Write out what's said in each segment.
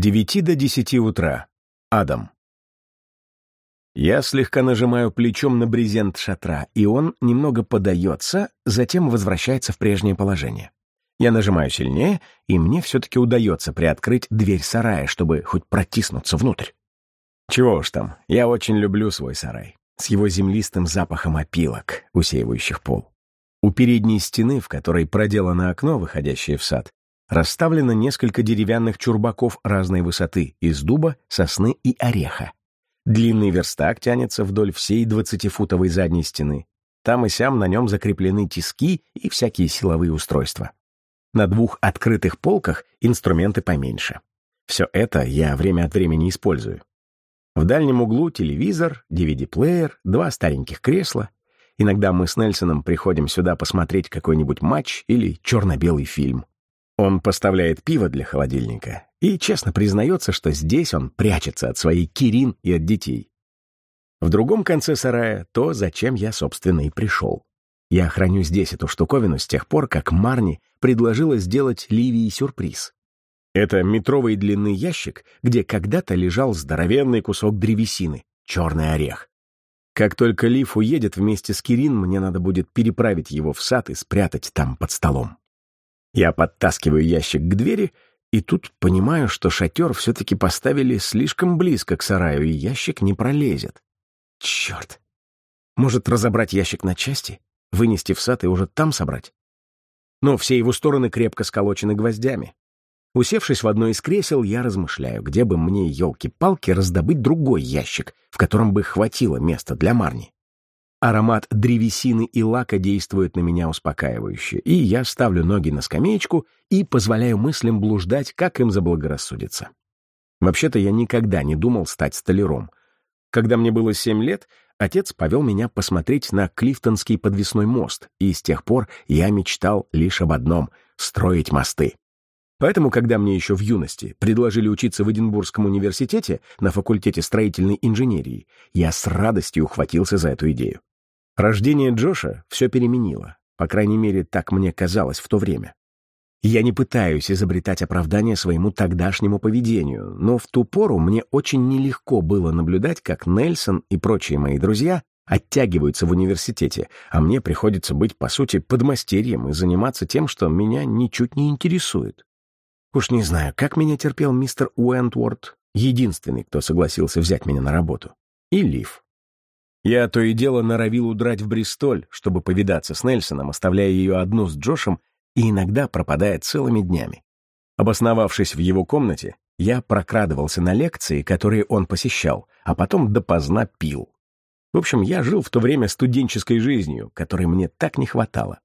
девяти до десяти утра. Адам. Я слегка нажимаю плечом на брезент шатра, и он немного подается, затем возвращается в прежнее положение. Я нажимаю сильнее, и мне все-таки удается приоткрыть дверь сарая, чтобы хоть протиснуться внутрь. Чего уж там, я очень люблю свой сарай, с его землистым запахом опилок, усеивающих пол. У передней стены, в которой проделано окно, выходящее в сад, расставлено несколько деревянных чурбаков разной высоты из дуба, сосны и ореха. Длинный верстак тянется вдоль всей двадцатифутовой задней стены. Там и сям на нем закреплены тиски и всякие силовые устройства. На двух открытых полках инструменты поменьше. Все это я время от времени использую. В дальнем углу телевизор, DVD-плеер, два стареньких кресла. Иногда мы с Нельсоном приходим сюда посмотреть какой-нибудь матч или черно-белый фильм. Он поставляет пиво для холодильника и честно признается, что здесь он прячется от своей Кирин и от детей. В другом конце сарая то, зачем я, собственно, и пришел. Я храню здесь эту штуковину с тех пор, как Марни предложила сделать Ливии сюрприз. Это метровый длинный ящик, где когда-то лежал здоровенный кусок древесины, черный орех. Как только Лив уедет вместе с Кирин, мне надо будет переправить его в сад и спрятать там под столом. Я подтаскиваю ящик к двери, и тут понимаю, что шатер все-таки поставили слишком близко к сараю, и ящик не пролезет. Черт! Может, разобрать ящик на части, вынести в сад и уже там собрать? Но все его стороны крепко сколочены гвоздями. Усевшись в одно из кресел, я размышляю, где бы мне, елки-палки, раздобыть другой ящик, в котором бы хватило места для Марни. Аромат древесины и лака действует на меня успокаивающе, и я ставлю ноги на скамеечку и позволяю мыслям блуждать, как им заблагорассудится. Вообще-то я никогда не думал стать столяром. Когда мне было семь лет, отец повел меня посмотреть на Клифтонский подвесной мост, и с тех пор я мечтал лишь об одном — строить мосты. Поэтому, когда мне еще в юности предложили учиться в Эдинбургском университете на факультете строительной инженерии, я с радостью ухватился за эту идею. Рождение Джоша все переменило, по крайней мере, так мне казалось в то время. Я не пытаюсь изобретать оправдание своему тогдашнему поведению, но в ту пору мне очень нелегко было наблюдать, как Нельсон и прочие мои друзья оттягиваются в университете, а мне приходится быть, по сути, подмастерьем и заниматься тем, что меня ничуть не интересует. Уж не знаю, как меня терпел мистер Уэнтворд, единственный, кто согласился взять меня на работу, и Лив. Я то и дело норовил удрать в Бристоль, чтобы повидаться с Нельсоном, оставляя ее одну с Джошем и иногда пропадая целыми днями. Обосновавшись в его комнате, я прокрадывался на лекции, которые он посещал, а потом допоздна пил. В общем, я жил в то время студенческой жизнью, которой мне так не хватало.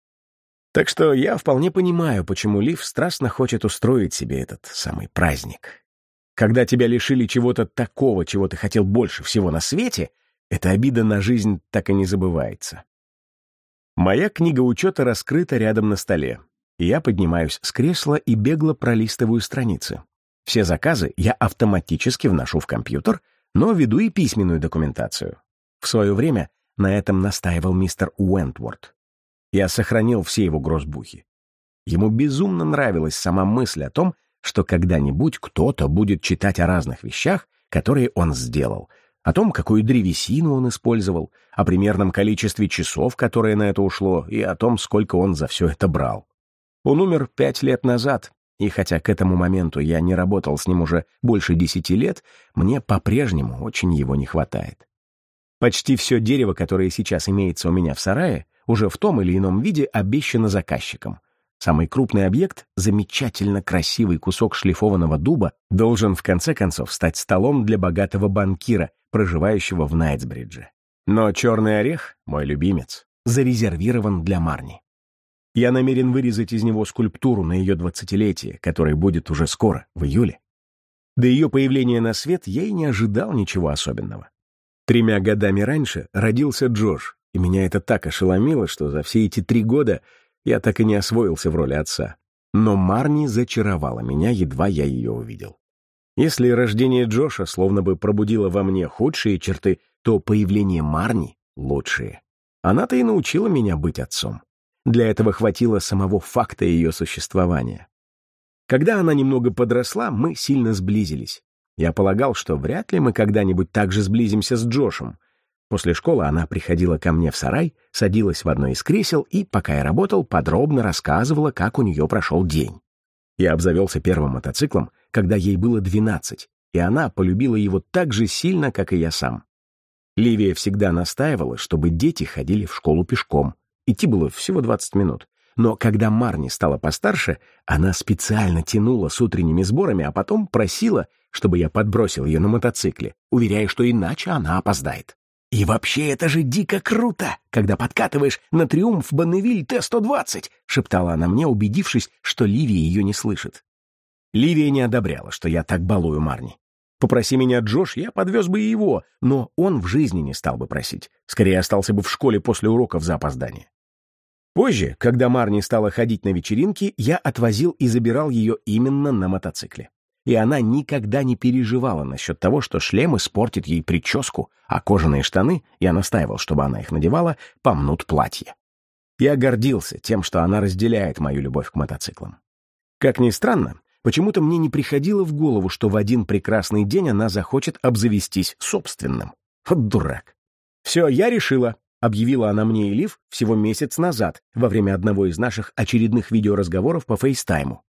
Так что я вполне понимаю, почему Лив страстно хочет устроить себе этот самый праздник. Когда тебя лишили чего-то такого, чего ты хотел больше всего на свете — эта обида на жизнь так и не забывается. Моя книга учета раскрыта рядом на столе. Я поднимаюсь с кресла и бегло пролистываю страницы. Все заказы я автоматически вношу в компьютер, но веду и письменную документацию. В свое время на этом настаивал мистер Уэнтворд. Я сохранил все его грозбухи. Ему безумно нравилась сама мысль о том, что когда-нибудь кто-то будет читать о разных вещах, которые он сделал — о том, какую древесину он использовал, о примерном количестве часов, которое на это ушло, и о том, сколько он за все это брал. Он умер пять лет назад, и хотя к этому моменту я не работал с ним уже больше десяти лет, мне по-прежнему очень его не хватает. Почти все дерево, которое сейчас имеется у меня в сарае, уже в том или ином виде обещано заказчиком. Самый крупный объект, замечательно красивый кусок шлифованного дуба, должен в конце концов стать столом для богатого банкира, проживающего в Найтсбридже. Но черный орех, мой любимец, зарезервирован для Марни. Я намерен вырезать из него скульптуру на ее двадцатилетие, которое будет уже скоро, в июле. До ее появления на свет я и не ожидал ничего особенного. Тремя годами раньше родился Джош, и меня это так ошеломило, что за все эти три года я так и не освоился в роли отца. Но Марни зачаровала меня, едва я ее увидел. Если рождение Джоша словно бы пробудило во мне худшие черты, то появление Марни — лучшие. Она-то и научила меня быть отцом. Для этого хватило самого факта ее существования. Когда она немного подросла, мы сильно сблизились. Я полагал, что вряд ли мы когда-нибудь так же сблизимся с Джошем. После школы она приходила ко мне в сарай, садилась в одно из кресел и, пока я работал, подробно рассказывала, как у нее прошел день. Я обзавелся первым мотоциклом, когда ей было 12, и она полюбила его так же сильно, как и я сам. Ливия всегда настаивала, чтобы дети ходили в школу пешком. Идти было всего 20 минут. Но когда Марни стала постарше, она специально тянула с утренними сборами, а потом просила, чтобы я подбросил ее на мотоцикле, уверяя, что иначе она опоздает. «И вообще это же дико круто, когда подкатываешь на «Триумф Бонневиль Т-120», — шептала она мне, убедившись, что Ливия ее не слышит. Ливия не одобряла, что я так балую Марни. Попроси меня Джош, я подвез бы и его, но он в жизни не стал бы просить. Скорее остался бы в школе после уроков за опоздание. Позже, когда Марни стала ходить на вечеринки, я отвозил и забирал ее именно на мотоцикле. И она никогда не переживала насчет того, что шлем испортит ей прическу, а кожаные штаны, я настаивал, чтобы она их надевала, помнут платье. Я гордился тем, что она разделяет мою любовь к мотоциклам. Как ни странно, почему-то мне не приходило в голову, что в один прекрасный день она захочет обзавестись собственным. Вот дурак. «Все, я решила», объявила она мне и Лив всего месяц назад, во время одного из наших очередных видеоразговоров по фейстайму.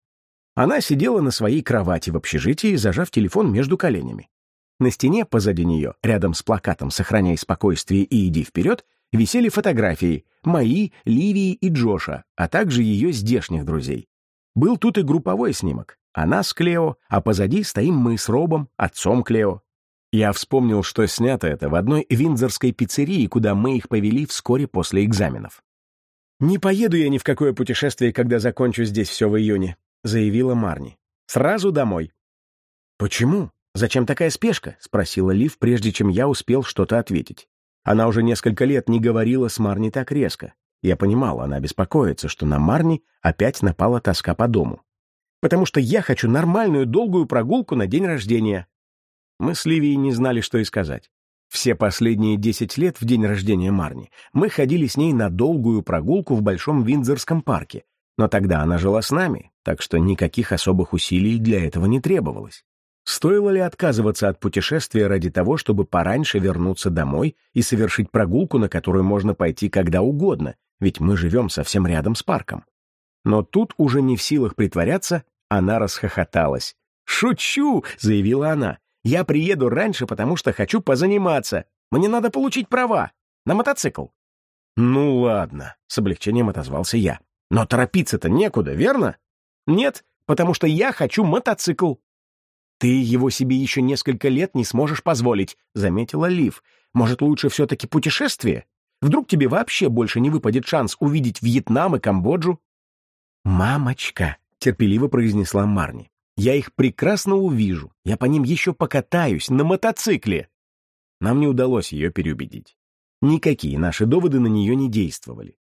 Она сидела на своей кровати в общежитии, зажав телефон между коленями. На стене позади нее, рядом с плакатом «Сохраняй спокойствие и иди вперед», висели фотографии мои, Ливии и Джоша, а также ее здешних друзей. Был тут и групповой снимок. Она с Клео, а позади стоим мы с Робом, отцом Клео. Я вспомнил, что снято это в одной виндзорской пиццерии, куда мы их повели вскоре после экзаменов. «Не поеду я ни в какое путешествие, когда закончу здесь все в июне», — заявила Марни. «Сразу домой». «Почему? Зачем такая спешка?» — спросила Лив, прежде чем я успел что-то ответить. Она уже несколько лет не говорила с Марни так резко. Я понимал, она беспокоится, что на Марни опять напала тоска по дому. «Потому что я хочу нормальную долгую прогулку на день рождения», мы с Ливией не знали, что и сказать. Все последние десять лет в день рождения Марни мы ходили с ней на долгую прогулку в Большом Виндзорском парке, но тогда она жила с нами, так что никаких особых усилий для этого не требовалось. Стоило ли отказываться от путешествия ради того, чтобы пораньше вернуться домой и совершить прогулку, на которую можно пойти когда угодно, ведь мы живем совсем рядом с парком? Но тут уже не в силах притворяться, она расхохоталась. «Шучу!» — заявила она. Я приеду раньше, потому что хочу позаниматься. Мне надо получить права. На мотоцикл». «Ну ладно», — с облегчением отозвался я. «Но торопиться-то некуда, верно?» «Нет, потому что я хочу мотоцикл». «Ты его себе еще несколько лет не сможешь позволить», — заметила Лив. «Может, лучше все-таки путешествие? Вдруг тебе вообще больше не выпадет шанс увидеть Вьетнам и Камбоджу?» «Мамочка», — терпеливо произнесла Марни. Я их прекрасно увижу. Я по ним еще покатаюсь на мотоцикле. Нам не удалось ее переубедить. Никакие наши доводы на нее не действовали.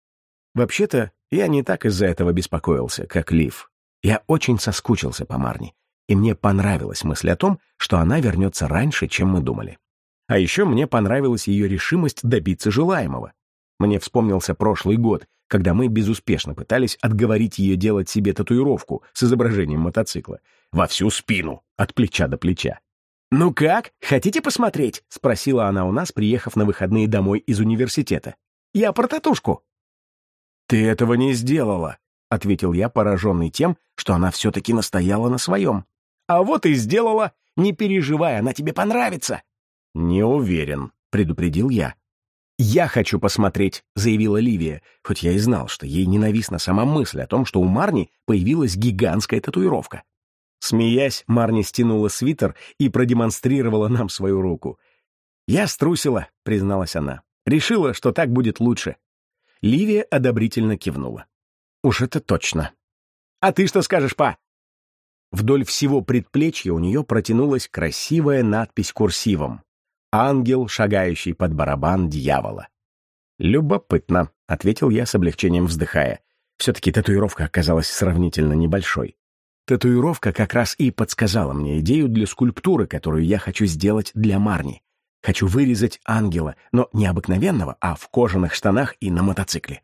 Вообще-то, я не так из-за этого беспокоился, как Лив. Я очень соскучился по Марни, и мне понравилась мысль о том, что она вернется раньше, чем мы думали. А еще мне понравилась ее решимость добиться желаемого. Мне вспомнился прошлый год, когда мы безуспешно пытались отговорить ее делать себе татуировку с изображением мотоцикла, во всю спину, от плеча до плеча. «Ну как, хотите посмотреть?» — спросила она у нас, приехав на выходные домой из университета. «Я про татушку». «Ты этого не сделала», — ответил я, пораженный тем, что она все-таки настояла на своем. «А вот и сделала. Не переживай, она тебе понравится». «Не уверен», — предупредил я. «Я хочу посмотреть», — заявила Ливия, хоть я и знал, что ей ненавистна сама мысль о том, что у Марни появилась гигантская татуировка. Смеясь, Марни стянула свитер и продемонстрировала нам свою руку. «Я струсила», — призналась она. «Решила, что так будет лучше». Ливия одобрительно кивнула. «Уж это точно». «А ты что скажешь, па?» Вдоль всего предплечья у нее протянулась красивая надпись курсивом ангел, шагающий под барабан дьявола. «Любопытно», — ответил я с облегчением вздыхая. Все-таки татуировка оказалась сравнительно небольшой. Татуировка как раз и подсказала мне идею для скульптуры, которую я хочу сделать для Марни. Хочу вырезать ангела, но не обыкновенного, а в кожаных штанах и на мотоцикле.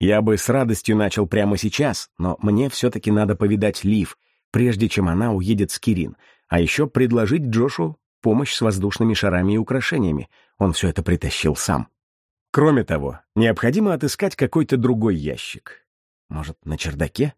Я бы с радостью начал прямо сейчас, но мне все-таки надо повидать Лив, прежде чем она уедет с Кирин, а еще предложить Джошу помощь с воздушными шарами и украшениями. Он все это притащил сам. Кроме того, необходимо отыскать какой-то другой ящик. Может, на чердаке?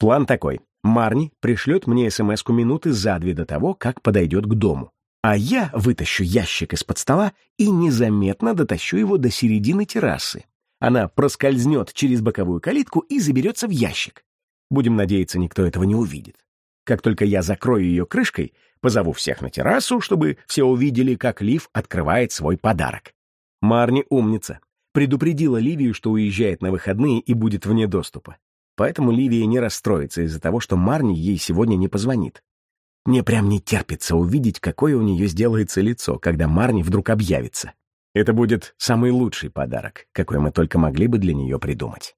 План такой. Марни пришлет мне смс минуты за две до того, как подойдет к дому. А я вытащу ящик из-под стола и незаметно дотащу его до середины террасы. Она проскользнет через боковую калитку и заберется в ящик. Будем надеяться, никто этого не увидит. Как только я закрою ее крышкой, позову всех на террасу, чтобы все увидели, как Лив открывает свой подарок. Марни умница. Предупредила Ливию, что уезжает на выходные и будет вне доступа. Поэтому Ливия не расстроится из-за того, что Марни ей сегодня не позвонит. Мне прям не терпится увидеть, какое у нее сделается лицо, когда Марни вдруг объявится. Это будет самый лучший подарок, какой мы только могли бы для нее придумать.